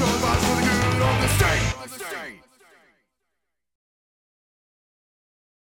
Controlled for the good of the state.